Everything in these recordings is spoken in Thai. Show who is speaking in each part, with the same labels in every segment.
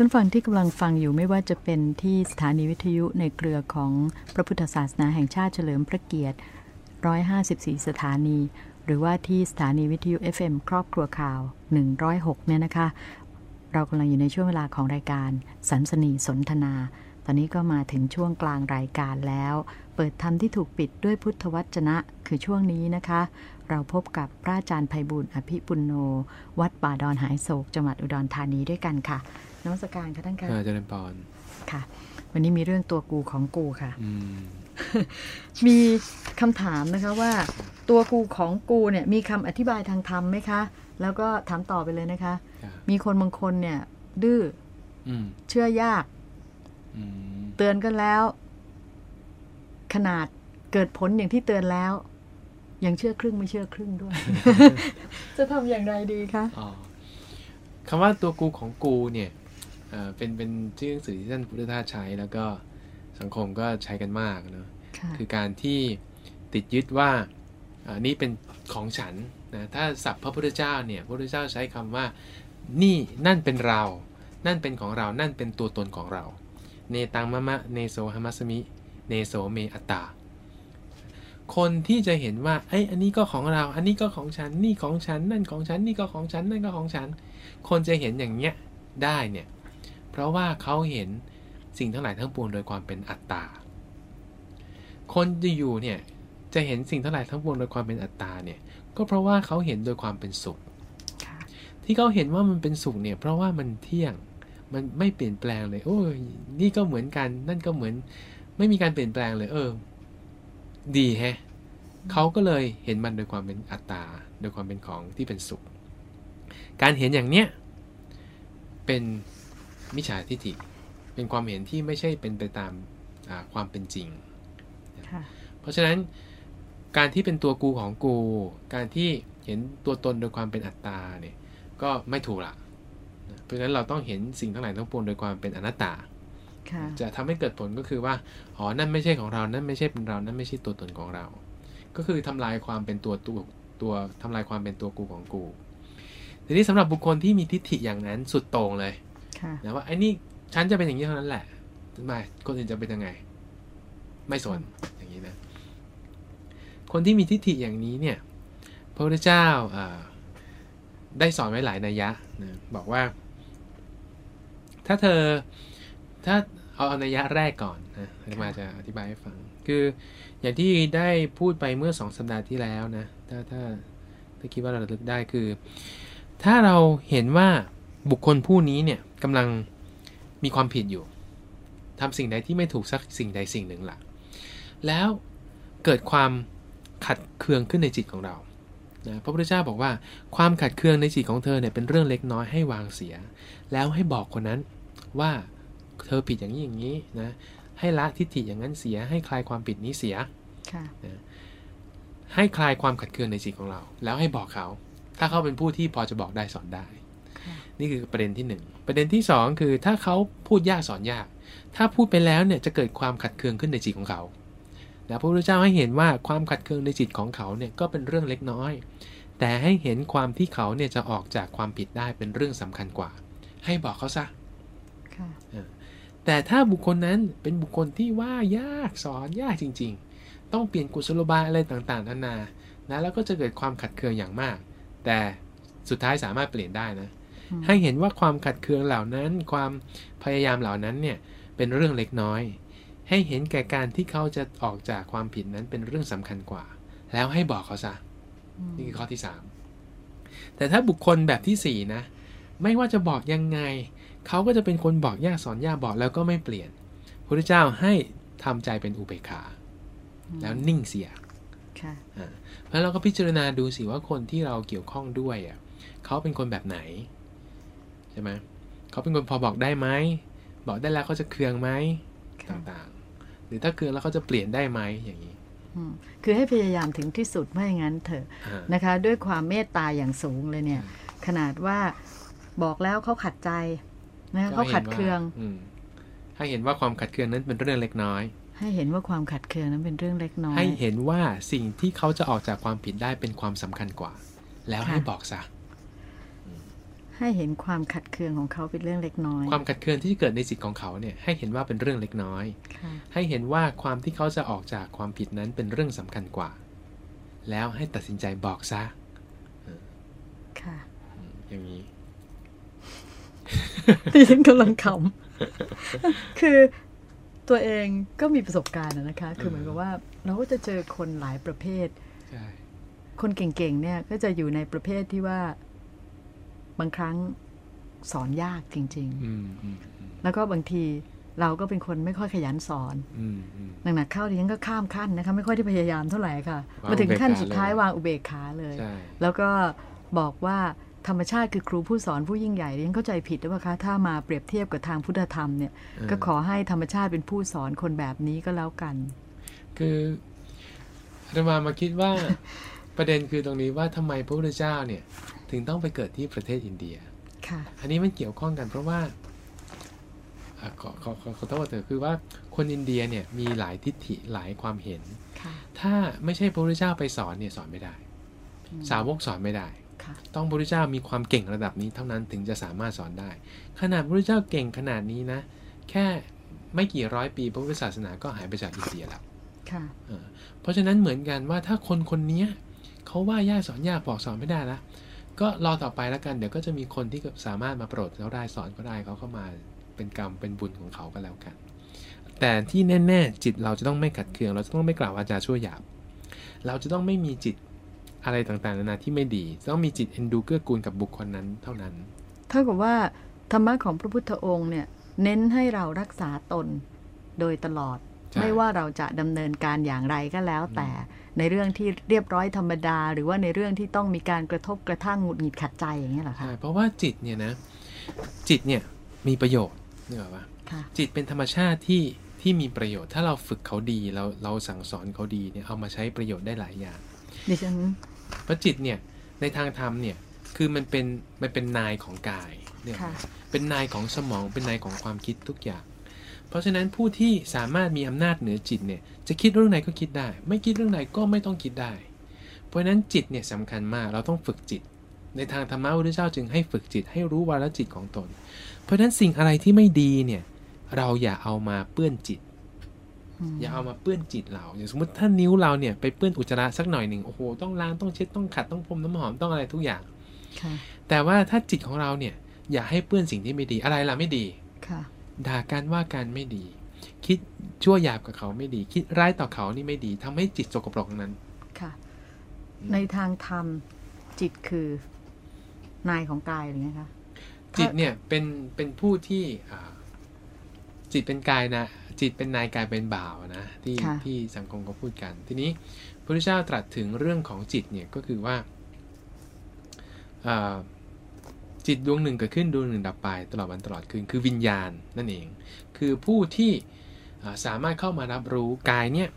Speaker 1: ท่านฟังที่กำลังฟังอยู่ไม่ว่าจะเป็นที่สถานีวิทยุในเครือของพระพุทธศาสนาแห่งชาติเฉลิมพระเกียรติ 154 สถานี หรือว่าที่สถานีวิทยุ FM ครอบครัวข่าว 106 เนี่ยนะคะ เรากำลังอยู่ในช่วงเวลาของรายการสันสนีสนทนา ตอนนี้ก็มาถึงช่วงกลางรายการแล้ว เปิดธรรมที่ถูกปิดด้วยพุทธวจนะ คือช่วงนี้นะคะ เราพบกับพระอาจารย์ไพบุญอภิปุณโน วัดป่าดอนหายโศกจังหวัดอุดรธานีด้วยกันค่ะ นมัสการค่ะท่านคะ
Speaker 2: อาจารย์ปอน
Speaker 1: ค่ะ วันนี้มีเรื่องตัวกูของกูค่ะ
Speaker 2: อืม
Speaker 1: มีคำถามนะคะว่า ตัวกูของกูเนี่ย มีคำอธิบายทางธรรมไหมคะ แล้วก็ถามต่อไปเลยนะคะ
Speaker 2: ครับ
Speaker 1: มีคนบางคนเนี่ย ดื้อ
Speaker 2: อืม
Speaker 1: เชื่อยาก
Speaker 2: อืม
Speaker 1: เตือนกันแล้ว ขนาดเกิดผลอย่างที่เตือนแล้ว ยังเชื่อครึ่งไม่เชื่อครึ่งด้วย จะทำอย่างไรดีคะ
Speaker 2: อ๋อคำว่าตัวกูของกูเนี่ย เอ่อเป็นเป็นชื่อหนังสือที่ท่านพุทธทาสใช้แล้วก็สังคมก็ใช้กันมากเนอะ
Speaker 1: ค่ะ
Speaker 2: คือการที่ติดยึดว่าอ่านี่เป็นของฉันนะถ้าศัพท์พระพุทธเจ้าเนี่ยพระพุทธเจ้าใช้คำว่านี่นั่นเป็นเรา นั่นเป็นของเรา นั่นเป็นตัวตนของเรา เนตังมะมะเนโสหมัสมิ เนโสเมอัตตา คนที่จะเห็นว่าไอ้ยอันนี้ก็ของเรา อันนี้ก็ของฉัน นี่ของฉัน นั่นของฉัน นี่ก็ของฉัน นั่นก็ของฉัน คนจะเห็นอย่างเงี้ยได้เนี่ยเพ ราะว่าเขาเห็นสิ่งทั้งหลายทั้งปวงโดยความเป็นอัตตา คนจะอยู่เนี่ยจะเห็นสิ่งทั้งหลายทั้งปวงโดยความเป็นอัตตาเนี่ยก็เพราะว่าเขาเห็นโดยความเป็นสุข
Speaker 1: ค่ะ
Speaker 2: ที่เขาเห็นว่ามันเป็นสุขเนี่ยเพราะว่ามันเที่ยงมันไม่เปลี่ยนแปลงเลย โอ้ยนี่ก็เหมือนกัน นั่นก็เหมือนไม่มีการเปลี่ยนแปลงเลย เออ ดีแฮะเขาก็เลยเห็นมันโดยความเป็นอัตตา โดยความเป็นของที่เป็นสุข การเห็นอย่างเนี้ยเป็น มิจฉาทิฏฐิเป็นความเห็นที่ไม่ใช่เป็นไปตามอ่าความเป็นจริง
Speaker 1: ค่ะ
Speaker 2: เพราะฉะนั้นการที่เป็นตัวกูของกู การที่เห็นตัวตนโดยความเป็นอัตตาเนี่ยก็ไม่ถูกละนะเพราะฉะนั้นเราต้องเห็นสิ่งทั้งหลายทั้งปวงโดยความเป็นอนัตตา
Speaker 1: ค่ะ
Speaker 2: จะทำให้เกิดผลก็คือว่า อ๋อ นั่นไม่ใช่ของเรา นั่นไม่ใช่เป็นเรา นั่นไม่ใช่ตัวตนของเรา ก็คือทำลายความเป็นตัวตัวตัวทำลายความเป็นตัวกูของกู ทีนี้สำหรับบุคคลที่มีทิฏฐิอย่างนั้นสุดโต่งเลย
Speaker 1: ค่ะ
Speaker 2: นะว่าไอ้นี่ฉันจะเป็นอย่างนี้เท่านั้นแหละทำไมคนอื่นจะเป็นยังไง ไม่สนอย่างนี้นะ คนที่มีทิฏฐิอย่างนี้เนี่ยพระพุทธเจ้าได้สอนไว้หลายนัยยะนะบอกว่า ถ้าเธอถ้าเอาเอานัยยะแรกก่อนนะอาตมาจะอธิบายให้ฟัง คืออย่างที่ได้พูดไปเมื่อสองสัปดาห์ที่แล้วนะ ถ้าถ้าถ้าคิดว่าเราลึกได้คือ ถ้าเราเห็นว่าบุคคลผู้นี้เนี่ย กำลังมีความผิดอยู่ทำสิ่งใดที่ไม่ถูกสักสิ่งใดสิ่งหนึ่งล่ะ แล้วเกิดความขัดเคืองขึ้นในจิตของเรานะพระพุทธเจ้าบอกว่าความขัดเคืองในจิตของเธอเนี่ยเป็นเรื่องเล็กน้อยให้วางเสีย แล้วให้บอกคนนั้นว่าเธอผิดอย่างนี้อย่างนี้นะให้ละทิฏฐิอย่างนั้นเสีย ให้คลายความผิดนี้เสีย
Speaker 1: ค่ะ
Speaker 2: ให้คลายความขัดเคืองในจิตของเรา แล้วให้บอกเขา ถ้าเขาเป็นผู้ที่พอจะบอกได้สอนได้
Speaker 1: ค่ะ
Speaker 2: นี่คือประเด็นที่หนึ่งประเด็นที่สองคือถ้าเขาพูดยากสอนยาก ถ้าพูดไปแล้วเนี่ยจะเกิดความขัดเคืองขึ้นในจิตของเขาแล้วพระพุทธเจ้าให้เห็นว่าความขัดเคืองในจิตของเขาเนี่ยก็เป็นเรื่องเล็กน้อย แต่ให้เห็นความที่เขาเนี่ยจะออกจากความผิดได้เป็นเรื่องสำคัญกว่า ให้บอกเขาซะ
Speaker 1: ค่ะ
Speaker 2: แต่ถ้าบุคคลนั้นเป็นบุคคลที่ว่ายากสอนยากจริง ๆ ต้องเปลี่ยนกุศโลบายอะไรต่างๆนานานะแล้วก็จะเกิดความขัดเคืองอย่างมาก แต่สุดท้ายสามารถเปลี่ยนได้นะ
Speaker 1: อืม
Speaker 2: ให้เห็นว่าความขัดเคืองเหล่านั้น ความพยายามเหล่านั้นเนี่ยเป็นเรื่องเล็กน้อย ให้เห็นแก่การที่เขาจะออกจากความผิดนั้นเป็นเรื่องสำคัญกว่า แล้วให้บอกเขาซะ
Speaker 1: อืม
Speaker 2: นี่คือข้อที่3แต่ถ้าบุคคลแบบทีสี่4นะ ไม่ว่าจะบอกยังไง เขาก็จะเป็นคนบอกยากสอนยากบอกแล้วก็ไม่เปลี่ยนพระพุทธเจ้าให้ทำใจเป็นอุเบกขา แล้วนิ่งเสีย
Speaker 1: ค่ะ
Speaker 2: อ่าเพราะฉะนั้นเราก็พิจารณาดูสิว่าคนที่เราเกี่ยวข้องด้วยอะเขาเป็นคนแบบไหนใช่ไหมเขาเป็นคนพอบอกได้ไหมบอกได้แล้วเขาจะเคืองไหม
Speaker 1: ค่ะ
Speaker 2: ต่างๆ หรือถ้าเคืองแล้วเขาจะเปลี่ยนได้ไหมอย่างนี้
Speaker 1: อืมคือให้พยายามถึงที่สุดไม่อย่างนั้นเถอะ
Speaker 2: อ่า
Speaker 1: นะคะ ด้วยความเมตตาอย่างสูงเลยเนี่ย ขนาดว่าบอกแล้วเขาขัดใจนะเขาขัดเคือง
Speaker 2: อืมให้เห็นว่าความขัดเคืองนั้นเป็นเรื่องเล็กน้อย
Speaker 1: ให้เห็นว่าความขัดเคืองนั้นเป็นเรื่องเล็กน้อย
Speaker 2: ให้เห็นว่าสิ่งที่เขาจะออกจากความผิดได้เป็นความสำคัญกว่า แล้ว
Speaker 1: ค่ะ
Speaker 2: ให้บอกซะ
Speaker 1: ใให้เห็นความขัดเคืองของเขาเป็นเรื่องเล็กน้อย
Speaker 2: ความขัดเคืองที่เกิดในจิตของเขาเนี่ยให้เห็นว่าเป็นเรื่องเล็กน้อย
Speaker 1: ค่ะ
Speaker 2: ให้เห็นว่าความที่เขาจะออกจากความผิดนั้นเป็นเรื่องสำคัญกว่า แล้วให้ตัดสินใจบอกซะ
Speaker 1: ค่ะ
Speaker 2: อืมอย่างนี้
Speaker 1: ดิฉันกำลังขำคือตัวเองก็มีประสบการณ์อะนะคะ คือเหมือนกับว่าเราก็จะเจอคนหลายประเภท
Speaker 2: ใช่
Speaker 1: คนเก่งๆเนี่ยก็จะอยู่ในประเภทที่ว่า บางครั้งสอนยากจริง
Speaker 2: อืมอืมอืม
Speaker 1: ๆแล้วก็บางทีเราก็เป็นคนไม่ค่อยขยันสอน
Speaker 2: อืมอืม
Speaker 1: หนักๆเข้าดิฉันก็ข้ามขั้นนะคะ ไม่ค่อยได้พยายามเท่าไหร่ค่ะ
Speaker 2: วาง
Speaker 1: มาถึงขั้นสุดท้าย
Speaker 2: อุเบกขาเลย
Speaker 1: วางอุเบกขาเลย
Speaker 2: ใช่
Speaker 1: แล้วก็บอกว่าธรรมชาติคือครูผู้สอนผู้ยิ่งใหญ่ดิฉันเข้าใจผิดหรือเปล่าคะ ถ้ามาเปรียบเทียบกับทางพุทธธรรมเนี่ย ก็ขอให้ธรรมชาติเป็นผู้สอนคนแบบนี้ก็แล้วกัน
Speaker 2: คืออาตมามาคิดว่าประเด็นคือตรงนี้ว่าทำไมพระพุทธเจ้าเนี่ย ถึงต้องไปเกิดที่ประเทศอินเดีย
Speaker 1: ค่ะ
Speaker 2: อันนี้มันเกี่ยวข้องกันเพราะว่าอะขอขอขอขอโทษเถอะคือว่าคนอินเดียเนี่ยมีหลายทิฏฐิหลายความเห็น
Speaker 1: ค่ะ
Speaker 2: ถ้าไม่ใช่พระพุทธเจ้าไปสอนเนี่ยสอนไม่ได้ สาวกสอนไม่ได้
Speaker 1: ค่ะ
Speaker 2: ต้องพระพุทธเจ้ามีความเก่งระดับนี้เท่านั้นถึงจะสามารถสอนได้ ขนาดพระพุทธเจ้าเก่งขนาดนี้นะ แค่ไม่กี่ร้อยปีพระพุทธศาสนาก็หายไปจากอินเดียแล้ว
Speaker 1: ค่ะ
Speaker 2: เออเพราะฉะนั้นเหมือนกันว่าถ้าคนคนเนี้ยเขาว่ายากสอนยากบอกสอนไม่ได้ละ ก็รอต่อไปแล้วกัน เดี๋ยวก็จะมีคนที่สามารถมาโปรดเขาได้สอนก็ได้เขาก็มาเป็นกรรมเป็นบุญของเขาก็แล้วกัน แต่ที่แน่ๆจิตเราจะต้องไม่ขัดเคือง เราจะต้องไม่กล่าววาจาชั่วหยาบ เราจะต้องไม่มีจิตอะไรต่างๆนานาที่ไม่ดี ต้องมีจิตเอ็นดูเกื้อกูลกับบุคคลนั้นเท่านั้น
Speaker 1: เท่ากับว่าธรรมะของพระพุทธองค์เนี่ยเน้นให้เรารักษาตนโดยตลอด ไม่ว่าเราจะดำเนินการอย่างไรก็แล้ว แต่ในเรื่องที่เรียบร้อยธรรมดา หรือว่าในเรื่องที่ต้องมีการกระทบกระทั่งหงุดหงิดขัดใจอย่างนี้ยเหรอคะ
Speaker 2: ใช่เพราะว่าจิตเนี่ยนะจิตเนี่ยมีประโยชน์นึกออกปะ
Speaker 1: ค่ะ
Speaker 2: จิตเป็นธรรมชาติที่ที่มีประโยชน์ ถ้าเราฝึกเขาดีเราเราสั่งสอนเขาดีเนี่ยเอามาใช้ประโยชน์ได้หลายอย่าง
Speaker 1: ดิฉัน
Speaker 2: เพราะจิตเนี่ยในทางธรรมเนี่ยคือมันเป็นมันเป็นนายของกายเนี่ย
Speaker 1: ค่ะ
Speaker 2: เป็นนายของสมองเป็นนายของความคิดทุกอย่าง เพราะฉะนั้นผู้ที่สามารถมีอำนาจเหนือจิตเนี่ยจะคิดเรื่องไหนก็คิดได้ ไม่คิดเรื่องไหนก็ไม่ต้องคิดได้ เพราะฉะนั้นจิตเนี่ยสำคัญมากเราต้องฝึกจิต ในทางธรรมะพระพุทธเจ้าจึงให้ฝึกจิตให้รู้วาระจิตของตน เพราะฉะนั้นสิ่งอะไรที่ไม่ดีเนี่ยเราอย่าเอามาเปื้อนจิต
Speaker 1: ม
Speaker 2: อย่าเอามาเปื้อนจิตเราอย่างสมมติถ้านิ้วเราเนี่ยไปเปื้อนอุจจาระสักหน่อยหนึ่งโอ้โหต้องล้างต้องเช็ดต้องขัดต้องพรมน้ำหอมต้องอะไรทุกอย่าง
Speaker 1: ค่ะ
Speaker 2: แต่ว่าถ้าจิตของเราเนี่ยอย่าให้เปื้อนสิ่งที่ไม่ดีอะไรล่ะไม่ดี
Speaker 1: ค่ะ
Speaker 2: ด่ากันว่ากันไม่ดี คิดชั่วหยาบกับเขาไม่ดี คิดร้ายต่อเขานี่ไม่ดีทำให้จิตสกปรกทั้งนั้น
Speaker 1: ค่ะ
Speaker 2: อืม
Speaker 1: ในทางธรรมจิตคือนายของกายหรือไงคะ
Speaker 2: จิตเนี่ยเป็นเป็นผู้ที่อ่าจิตเป็นกายนะจิตเป็นนายกายเป็นบ่าวนะที่
Speaker 1: ค่ะ
Speaker 2: ที่สังคมก็พูดกัน ทีนี้พระพุทธเจ้าตรัสถึงเรื่องของจิตเนี่ยก็คือว่าอ่า จิตดวงหนึ่งเกิดขึ้นดวงหนึ่งดับไป ตลอดวันตลอดคืนคือวิญญาณนั่นเอง คือผู้ที่อ่าสามารถเข้ามารับรู้กายเนี่ย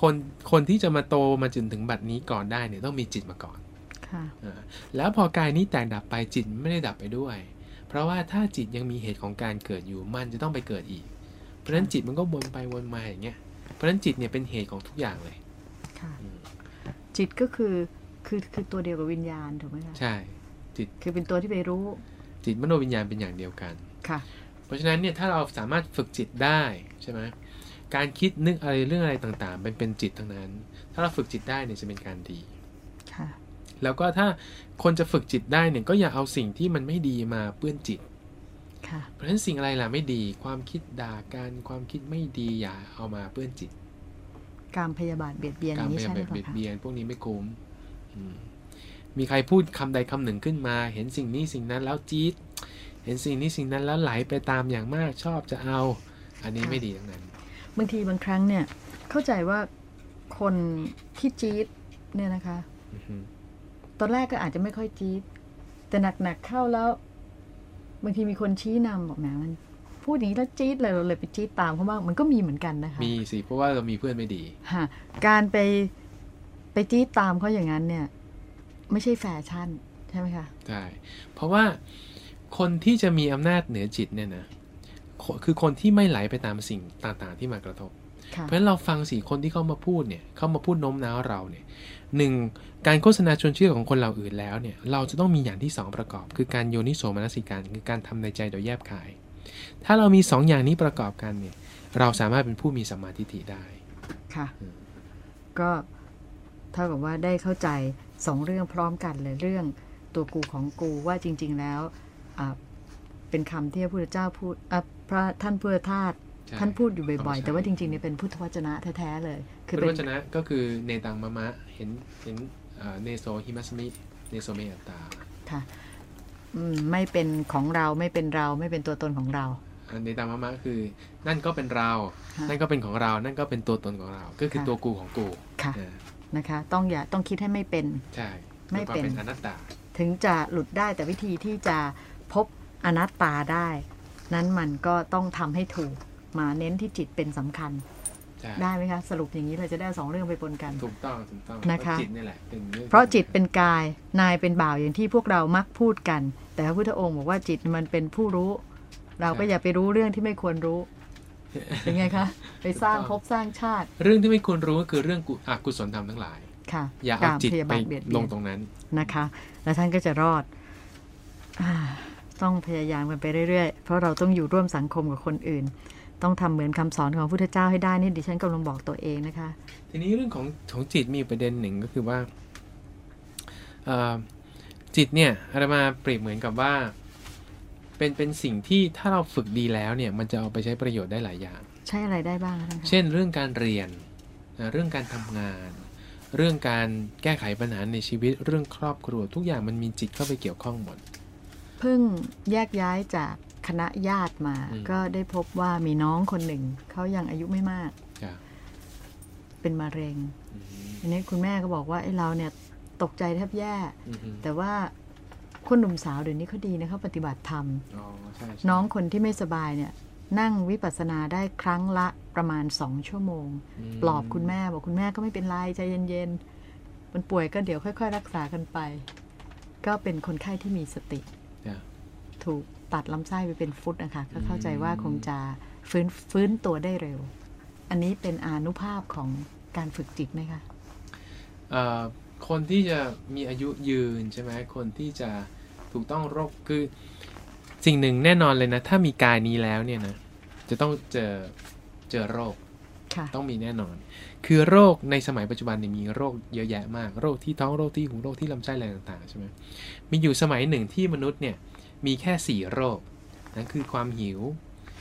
Speaker 2: คนคนที่จะมาโตมาจนถึงบัดนี้ก่อนได้เนี่ยต้องมีจิตมาก่อน
Speaker 1: ค่ะ
Speaker 2: อ่าแล้วพอกายนี้แตกดับไปจิตไม่ได้ดับไปด้วย เพราะว่าถ้าจิตยังมีเหตุของการเกิดอยู่มันจะต้องไปเกิดอีก เพราะฉะนั้นจิตมันก็วนไปวนมาอย่างเงี้ยเพราะฉะนั้นจิตเนี่ยเป็นเหตุของทุกอย่างเลย
Speaker 1: ค่ะ
Speaker 2: อืม
Speaker 1: จิตก็คือคือคือตัวเดียวกับวิญญาณถูกไหมคะ
Speaker 2: ใช่
Speaker 1: คือเป็นตัวที่ไปรู้
Speaker 2: จิตมโนวิญญาณเป็นอย่างเดียวกัน
Speaker 1: ค่ะ
Speaker 2: เพราะฉะนั้นเนี่ยถ้าเราสามารถฝึกจิตได้ใช่ไหมการคิดนึกอะไรเรื่องอะไรต่างๆเป็นเป็นจิตทั้งนั้น ถ้าเราฝึกจิตได้เนี่ยจะเป็นการดี
Speaker 1: ค่ะ
Speaker 2: แล้วก็ถ้าคนจะฝึกจิตได้เนี่ยก็อย่าเอาสิ่งที่มันไม่ดีมาเปื้อนจิต
Speaker 1: ค่ะ
Speaker 2: เพราะฉะนั้นสิ่งอะไรล่ะไม่ดี ความคิดด่ากันความคิดไม่ดีอย่าเอามาเปื้อนจิต
Speaker 1: การพยาบาทเบียดเบียนอกาย่ารงนี้
Speaker 2: พยา
Speaker 1: ใช่ไหม
Speaker 2: ยามเบียด
Speaker 1: คะ
Speaker 2: เบียนพวกนี้ไม่คุ้มอื มมีใครพูดคำใดคำหนึ่งขึ้นมา เห็นสิ่งนี้สิ่งนั้นแล้วจี๊ดเห็นสิ่งนี้สิ่งนั้นแล้วไหลไปตามอย่างมากชอบจะเอา อันนี้ไม่ดีทั้งนั้น
Speaker 1: บางทีบางครั้งเนี่ยเข้าใจว่าคนที่จี๊ดเนี่ยนะคะ
Speaker 2: อือฮึ
Speaker 1: ตอนแรกก็อาจจะไม่ค่อยจี๊ดแต่หนักๆเข้าแล้ว บางทีมีคนชี้นำบอกแหมมันพูดอย่างนี้แล้วจี๊ดเลยเราเลยไปจี๊ดตามเขาบ้างมันก็มีเหมือนกันนะคะ
Speaker 2: มีสิเพราะว่าเรามีเพื่อนไม่ดี
Speaker 1: ฮะการไปไปจี๊ดตามเขาอย่างนั้นเนี่ย ไม่ใช่แฟชั่น ใช่ไหมคะ
Speaker 2: ใช่เพราะว่าคนที่จะมีอำนาจเหนือจิตเนี่ยนะคือคนที่ไม่ไหลไปตามสิ่งต่างๆที่มากระทบ
Speaker 1: ค่ะ
Speaker 2: เพราะฉะนั้นเราฟังสี่คนที่เข้ามาพูดเนี่ยเข้ามาพูดโน้มน้าวเราเนี่ยหนึ่งการโฆษณาชวนเชื่อของคนเราอื่นแล้วเนี่ยเราจะต้องมีอย่างที่สองประกอบ คือการโยนิโสมนสิการคือการทำในใจโดยแยบคาย ถ้าเรามีสองอย่างนี้ประกอบกันเนี่ยเราสามารถเป็นผู้มีสัมมาทิฏฐิได้
Speaker 1: ค่ะ
Speaker 2: อืม
Speaker 1: ก็เท่ากับว่าได้เข้าใจ สองเรื่องพร้อมกันเลยเรื่องตัวกูของกูว่าจริง ๆ แล้วอ่าเป็นคำที่พระพุทธเจ้าพูดอะพระท่านพุทธทาส
Speaker 2: ใช่
Speaker 1: ท่านพูดอยู่บ่อย
Speaker 2: ใช่
Speaker 1: ๆแต่ว่าจริงๆเนี่ยเป็นพุทธวจนะแท้ๆเลย
Speaker 2: คือ
Speaker 1: เป็น
Speaker 2: วจนะก็คือเนตังมะมะเห็นเห็นเอ่อเนโสหมัสมิ นะเมโสอัตตา
Speaker 1: ค่ะอืมไม่เป็นของเราไม่เป็นเราไม่เป็นตัวตนของเรา
Speaker 2: อันเนตังมะมะคือ นั่นก็เป็นเรา
Speaker 1: ค่ะ
Speaker 2: นั่นก็เป็นของเรา นั่นก็เป็นตัวตนของเรา ก็คือ
Speaker 1: ค่ะ
Speaker 2: ตัวกูของกู
Speaker 1: ค่ะ
Speaker 2: อ่า
Speaker 1: นะคะ ต้องอย่าต้องคิดให้ไม่เป็น
Speaker 2: ใช่
Speaker 1: ไม่
Speaker 2: มีความ
Speaker 1: เป็น
Speaker 2: เป็น อนัตตา
Speaker 1: ถึงจะหลุดได้แต่วิธีที่จะพบอนัตตาได้ นั้นมันก็ต้องทำให้ถูกมาเน้นที่จิตเป็นสำคัญ
Speaker 2: ใช่
Speaker 1: ได้ไหมคะ สรุปอย่างนี้เราจะได้สองเรื่องไปปนกัน
Speaker 2: ถูกต้องถูกต้อง
Speaker 1: นะคะ
Speaker 2: เพราจิตนี่แหละเป็นอง
Speaker 1: เพราะจิตเป็นกายนายเป็นบ่าวอย่างที่พวกเรามักพูดกัน แต่พระพุทธองค์บอกว่าจิตมันเป็นผู้รู้ เราก็อย่าไปรู้เรื่องที่ไม่ควรรู้ เป็นไงคะ ไปสร้างภพสร้างชาติ
Speaker 2: เรื่องที่ไม่ควรรู้ก็คือเรื่องกุอกุศลธรรมทั้งหลาย
Speaker 1: ค่ะ
Speaker 2: อย่าเอาจิต
Speaker 1: พยา
Speaker 2: ไป
Speaker 1: บาทเบียด
Speaker 2: ล
Speaker 1: เบีย
Speaker 2: ง
Speaker 1: น
Speaker 2: ตรงนั้น
Speaker 1: นะคะ แล้วท่านก็จะรอดอาต้องพยายามกันไปเรื่อย ๆ เพราะเราต้องอยู่ร่วมสังคมกับคนอื่น ต้องทำเหมือนคำสอนของพระพุทธเจ้าให้ได้นี่ดิฉันกำลังบอกตัวเองนะคะ
Speaker 2: ทีนี้เรื่องของของจิตมีประเด็นหนึ่งก็คือว่าเอ่อจิตเนี่ยอาตมาเปรียบเหมือนกับว่า เป็นเป็นสิ่งที่ถ้าเราฝึกดีแล้วเนี่ยมันจะเอาไปใช้ประโยชน์ได้หลายอย่าง
Speaker 1: ใช้อะไรได้บ้างคะท่านคะ
Speaker 2: เช่นเรื่องการเรียนนะเรื่องการทำงาน เรื่องการแก้ไขปัญหาในชีวิตเรื่องครอบครัว ทุกอย่างมันมีจิตเข้าไปเกี่ยวข้องหมด
Speaker 1: เพิ่งแยกย้ายจากคณะญาติมา
Speaker 2: อืม
Speaker 1: ก็ได้พบว่ามีน้องคนหนึ่งเขายังอายุไม่มาก
Speaker 2: จ้ะ
Speaker 1: เป็นมะเร็ง
Speaker 2: อืม
Speaker 1: ทีนี้คุณแม่ก็บอกว่าไอ้เราเนี่ยตกใจแทบแย่
Speaker 2: อืมอืม
Speaker 1: แต่ว่า คนหนุ่มสาวเดี๋ยวนี้เขาดีนะเขาปฏิบัติธรรม
Speaker 2: อ๋อใช่ใช่
Speaker 1: น้องคนที่ไม่สบายเนี่ย นั่งวิปัสสนาได้ครั้งละประมาณสองชั่วโมง
Speaker 2: ม
Speaker 1: ปลอบคุณแม่บอกคุณแม่ก็ไม่เป็นไรใจเย็นๆมันป่วยก็เดี๋ยวค่อย ๆ รักษากันไป ก็เป็นคนไข้ที่มีสติ
Speaker 2: จ้ะ
Speaker 1: ถูกตัดลำไส้ไปเป็นฟุตนะคะก็เข้าใจ
Speaker 2: อืม
Speaker 1: ว่าคงจะฟื้นฟื้นตัวได้เร็ว อันนี้เป็นอานุภาพของการฝึกจิตไหมคะ
Speaker 2: เอ่อคนที่จะมีอายุยืนใช่ไหมคนที่จะ ถูกต้องโรคคือสิ่งหนึ่งแน่นอนเลยนะ ถ้ามีกายนี้แล้วเนี่ยนะจะต้องเจอเจอโรค
Speaker 1: ค่ะ
Speaker 2: ต้องมีแน่นอน คือโรคในสมัยปัจจุบันเนี่ยมีโรคเยอะแยะมาก โรคที่ท้องโรคที่หูโรคที่ลำไส้อะไรต่างๆใช่ไหมมีอยู่สมัยหนึ่งที่มนุษย์เนี่ยมีแค่สี่โรคนั่นคือความหิว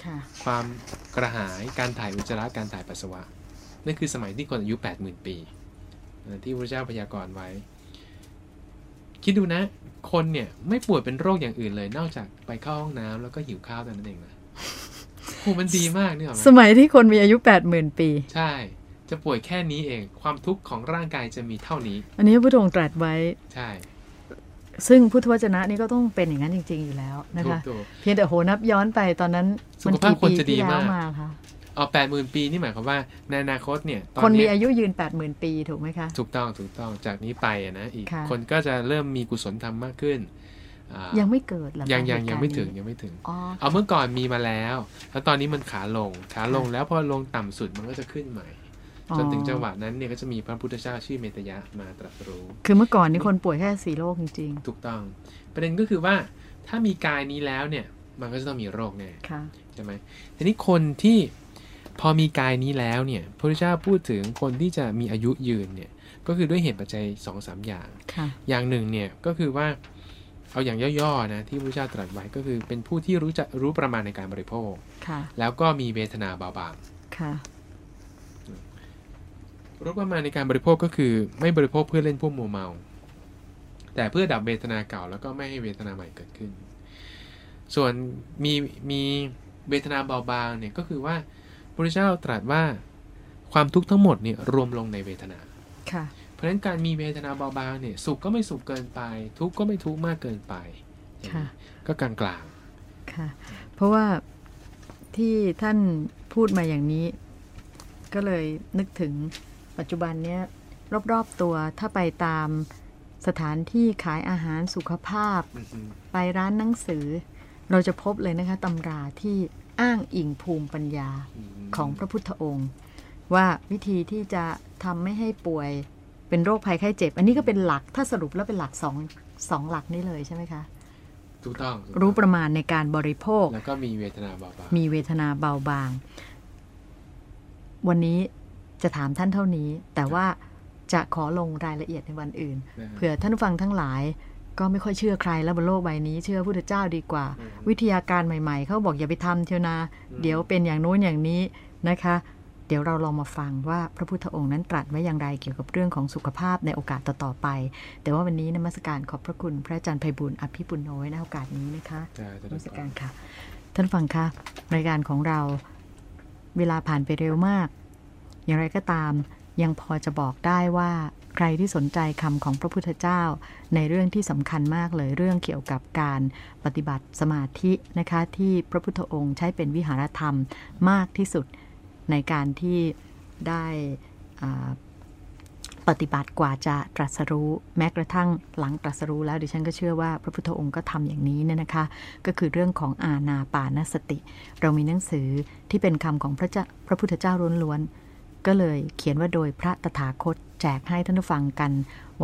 Speaker 1: ค่ะ
Speaker 2: ความกระหายการถ่ายอุจจาระการถ่ายปัสสาวะนั่นคือสมัยที่คนอายุ80,000 ปีนะที่พระเจ้าพยากรณ์ไว้ คิดดูนะ คนเนี่ยไม่ป่วยเป็นโรคอย่างอื่นเลย นอกจากไปเข้าห้องน้ำแล้วก็หิวข้าวเท่านั้นเองนะโหมันดีมากเนี่ยหรอไหม
Speaker 1: สมัยที่คนมีอายุ80,000ปี
Speaker 2: ใช่ จะป่วยแค่นี้เอง ความทุกข์ของร่างกายจะมีเท่านี้
Speaker 1: อันนี้พระพุทธองค์ตรัสไว้
Speaker 2: ใช่
Speaker 1: ซึ่งพุทธวจนะนี่ก็ต้องเป็นอย่างนั้นจริง ๆ อยู่แล้วนะ
Speaker 2: ถูก
Speaker 1: คะ
Speaker 2: ถูก
Speaker 1: เพียงแต่โหนับย้อนไปตอนนั้น
Speaker 2: สุ
Speaker 1: มัน
Speaker 2: ขภาพ
Speaker 1: กี่
Speaker 2: คน
Speaker 1: ปี
Speaker 2: จะดี
Speaker 1: ที่แล้ว
Speaker 2: มาก
Speaker 1: มาคะ
Speaker 2: เอาแปดหมื่นปีนี่หมายความว่าในอนาคตเนี่ยตอน
Speaker 1: คนมี
Speaker 2: เนี้ย
Speaker 1: อายุยืน80,000ปีถูกไหมคะ
Speaker 2: ถูกต้องถูกต้องจากนี้ไปอะนะอีก
Speaker 1: ค่ะ
Speaker 2: คนก็จะเริ่มมีกุศลธรรมมากขึ้นอ่า
Speaker 1: ยังไม่เกิดเหรอคะ
Speaker 2: ยังยัง
Speaker 1: เหตุ
Speaker 2: ยัง
Speaker 1: การณ์
Speaker 2: ไม่ถึง
Speaker 1: นี้
Speaker 2: ยังไม่ถึง
Speaker 1: อ๋อ
Speaker 2: เอาเมื่อก่อนมีมาแล้ว แล้วตอนนี้มันขาลงขาลงแล้วพอลงต่ำสุดมันก็จะขึ้นใหม่จนถึงจังหวะนั้นเนี่ยก็จะมีพระพุทธเจ้าชื่อเมตยะมาตรัสรู้
Speaker 1: คือเมื่อก่อนนี่คนป่วยแค่สี่โรคจริง
Speaker 2: ถูกต้อง ประเด็นก็คือว่าถ้ามีกายนี้แล้วเนี่ย มันก็จะต้องมีโรคแน่
Speaker 1: ๆค่ะ
Speaker 2: ใช่ไหมทีนี้คนที่ พอมีกายนี้แล้วเนี่ยพระพุทธเจ้าพูดถึงคนที่จะมีอายุยืนเนี่ยก็คือด้วยเหตุปัจจัยสองสามอย่าง
Speaker 1: ค่ะ
Speaker 2: อย่างหนึ่งเนี่ยก็คือว่าเอาอย่างย่อๆนะที่พระพุทธเจ้าตรัสไว้ก็คือเป็นผู้ที่รู้จักรู้ประมาณในการบริโภค
Speaker 1: ค่ะ
Speaker 2: แล้วก็มีเวทนาเบาบาง
Speaker 1: ค่ะ
Speaker 2: รู้ประมาณในการบริโภคก็คือไม่บริโภคเพื่อเล่นพวกมัวเมา แต่เพื่อดับเวทนาเก่าแล้วก็ไม่ให้เวทนาใหม่เกิดขึ้น ส่วนมีมีเวทนาเบาบางเนี่ยก็คือว่า พระพุทธเจ้าตรัสว่าความทุกข์ทั้งหมดเนี่ยรวมลงในเวทนา
Speaker 1: ค่ะ
Speaker 2: เพราะฉะนั้นการมีเวทนาเบาบางเนี่ยสุขก็ไม่สุขเกินไป ทุกข์ก็ไม่ทุกข์มากเกินไป
Speaker 1: ค่ะ
Speaker 2: ก็กลางกลาง
Speaker 1: ค่ะ เพราะว่าที่ท่านพูดมาอย่างนี้ ก็เลยนึกถึงปัจจุบันเนี้ยรอบๆตัวถ้าไปตามสถานที่ขายอาหารสุขภาพ
Speaker 2: ๆอือฮึ
Speaker 1: ไปร้านหนังสือ เราจะพบเลยนะคะตำราที่ อ้างอิงภูมิปัญญา
Speaker 2: ม
Speaker 1: ของพระพุทธองค์ ว่าวิธีที่จะทำไม่ให้ป่วยเป็นโรคภัยไข้เจ็บ อันนี้ก็เป็นหลักถ้าสรุปแล้วเป็นหลักสองสองหลักนี้เลยใช่ไหมคะ
Speaker 2: ถูกต้องถูกต้อง
Speaker 1: รู้ประมาณในการบริโภค
Speaker 2: แล้วก็มีเวทนาเบาบาง
Speaker 1: มีเวทนาเบาบาง วันนี้จะถามท่านเท่านี้ แต่ว่าจะขอลงรายละเอียดในวันอื่น
Speaker 2: นะฮะ
Speaker 1: เผื่อท่านผู้ฟังทั้งหลาย ก็ไม่ค่อยเชื่อใครแล้วบนโลกใบนี้ เชื่อพระพุทธเจ้าดีกว่า
Speaker 2: อืม
Speaker 1: วิทยาการใหม่ ๆเขาบอกอย่าไปทำเชียวนะ
Speaker 2: อืม
Speaker 1: เดี๋ยวเป็นอย่างโน้นอย่างนี้นะคะ เดี๋ยวเราลองมาฟังว่าพระพุทธองค์นั้นตรัสไว้อย่างไรเกี่ยวกับเรื่องของสุขภาพในโอกาสต่อๆไป แต่ว่าวันนี้นมัสการขอบพระคุณพระอาจารย์ไพบุญอภิปุณโนไว้ในโอกาสนี้นะคะ
Speaker 2: จะจะ
Speaker 1: น
Speaker 2: ได้
Speaker 1: มัสการค่ะ ท่านฟังคะรายการของเราเวลาผ่านไปเร็วมาก อย่างไรก็ตามยังพอจะบอกได้ว่า ใครที่สนใจคำของพระพุทธเจ้า ในเรื่องที่สำคัญมากเลยเรื่องเกี่ยวกับการปฏิบัติสมาธินะคะที่พระพุทธองค์ใช้เป็นวิหารธรรมมากที่สุดในการที่ได้ปฏิบัติกว่าจะตรัสรู้ แม้กระทั่งหลังตรัสรู้แล้วดิฉันก็เชื่อว่าพระพุทธองค์ก็ทำอย่างนี้เนี่ยนะคะ ก็คือเรื่องของอาณาปานสติ เรามีหนังสือที่เป็นคำของพระเจ้าพระพุทธเจ้าล้วนๆก็เลยเขียนว่าโดยพระตถาคต แจกให้ท่านผู้ฟังกัน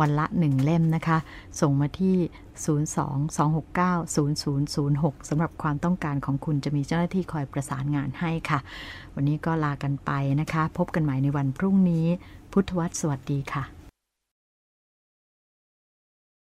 Speaker 1: วันละหนึ่งเล่มนะคะ ส่งมาที่ 022690006สำหรับความต้องการของคุณจะมีเจ้าหน้าที่คอยประสานงานให้ค่ะ วันนี้ก็ลากันไปนะคะ พบกันใหม่ในวันพรุ่งนี้ พุทธวัตรสวัสดีค่ะ